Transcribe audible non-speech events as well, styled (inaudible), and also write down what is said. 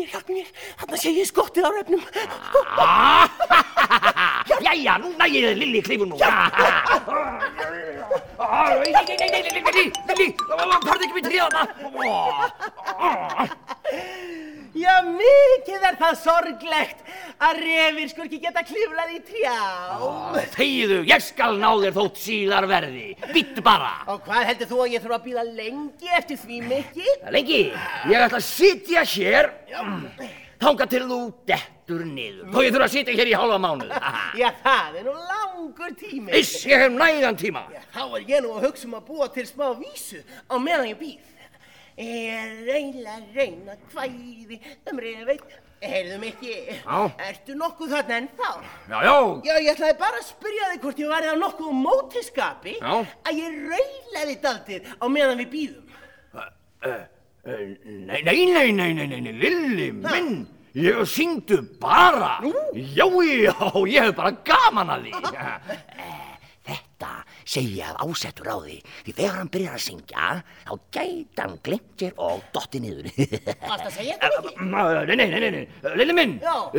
mér, hjálpi mér. Þarna sé ég skottið á refnum. Jæja, nú nægir þið Lilli klifur nú. Nei, nei, nei, nei, Lilli, Lilli, farðu ekki með tríðana. Já, mikið er það sorglegt að refir sko ekki geta klifrað í trjám. Þegiðu, ég skal ná þér þótt síðar verði. Býttu bara. Og hvað heldur þú að ég þurfa að býða lengi eftir því, Mikki? Lengi, ég ætla að sitja hér þanga til þú dettur niður. Þó ég þurfa að sitja hér í hálfa mánuð. (laughs) Já, það er nú langur tími. Iss, ég hef nægan tíma. Já, þá er ég nú að hugsa um að búa til smá vísu á meðan ég býð. Ég reyna, reyna, hvæði, um reyðveit. Heyrðu Mikki, Já. ertu nokkuð þarna ennþá? Já, já, Já, ég ætlaði bara að spyrja þig hvort ég væri á nokkuð mótiskapi Já. að ég reylaði daldið á meðan við býðum. Nei, nei, nei, nei, nei, nei, nei, Lilli minn, ég syngdu bara. Já, já, ég hef bara gaman að því. Þetta segi ég að ásettur á því, því þegar hann byrjar að syngja, þá gæti hann glimt sér og dotti niður. Að segja þetta Mikki? Nei, nei, nei, nei, nei, Lilli minn.